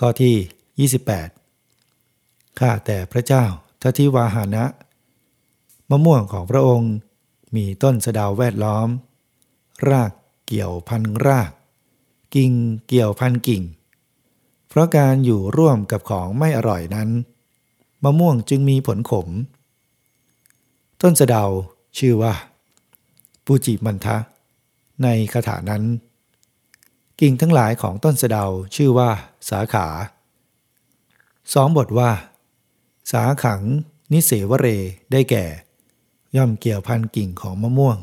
ข้อที่ 28 ข้าแต่พระเจ้าทัทิวาหานะ มะม่วงของพระองค์ มีต้นสะดาวแวดล้อม รากเกี่ยวพันราก กิ่งเกี่ยวพันกิ่ง เพราะการอยู่ร่วมกับของไม่อร่อยนั้น มะม่วงจึงมีผลขม ต้นสะดาชื่อว่า ปูจิมันทะ ในคาถานั้น กิ่งทั้งหลายของต้นสะเดาชื่อว่าสาขาสองบทว่า สาขัง นิเสวเรได้แก่ ย่อมเกี่ยวพันกิ่งของมะม่วง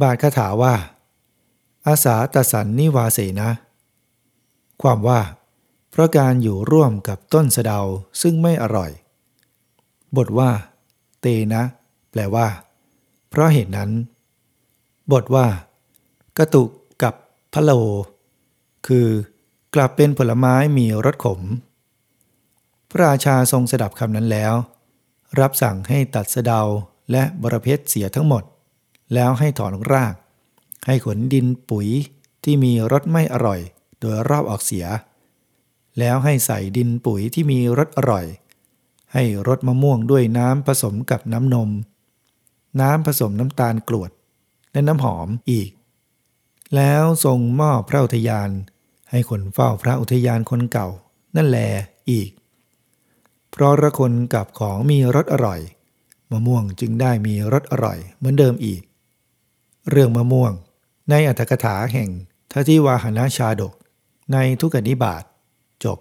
บาทคาถาว่า อาสาตสันนิวาเสนะ ความว่า เพราะการอยู่ร่วมกับต้นสะเดาซึ่งไม่อร่อย บทว่า เตนะ แปลว่า เพราะเหตุนั้น บทว่ากระตุก พะโล คือกลับเป็นผลไม้มีรสขม พระราชาทรงสดับคำนั้นแล้ว รับสั่งให้ตัดสะเดาและบรเพชเสียทั้งหมด แล้วให้ถอนราก ให้ขนดินปุ๋ยที่มีรสไม่อร่อย โดยรอบออกเสีย แล้วให้ใส่ดินปุ๋ยที่มีรสอร่อย ให้รสมะม่วงด้วยน้ำผสมกับน้ำนม น้ำผสมน้ำตาลกรวดและน้ำหอมอีก แล้วทรงมอบพระอุทยาน ให้คนเฝ้าพระอุทยานคนเก่า นั่นแลอีก เพราะละคนกับของมีรสอร่อย มะม่วงจึงได้มีรสอร่อยเหมือนเดิมอีก เรื่องมะม่วง ในอัตถกถาแห่งททิวาหนาชาดก ในทุกนิบาตจบ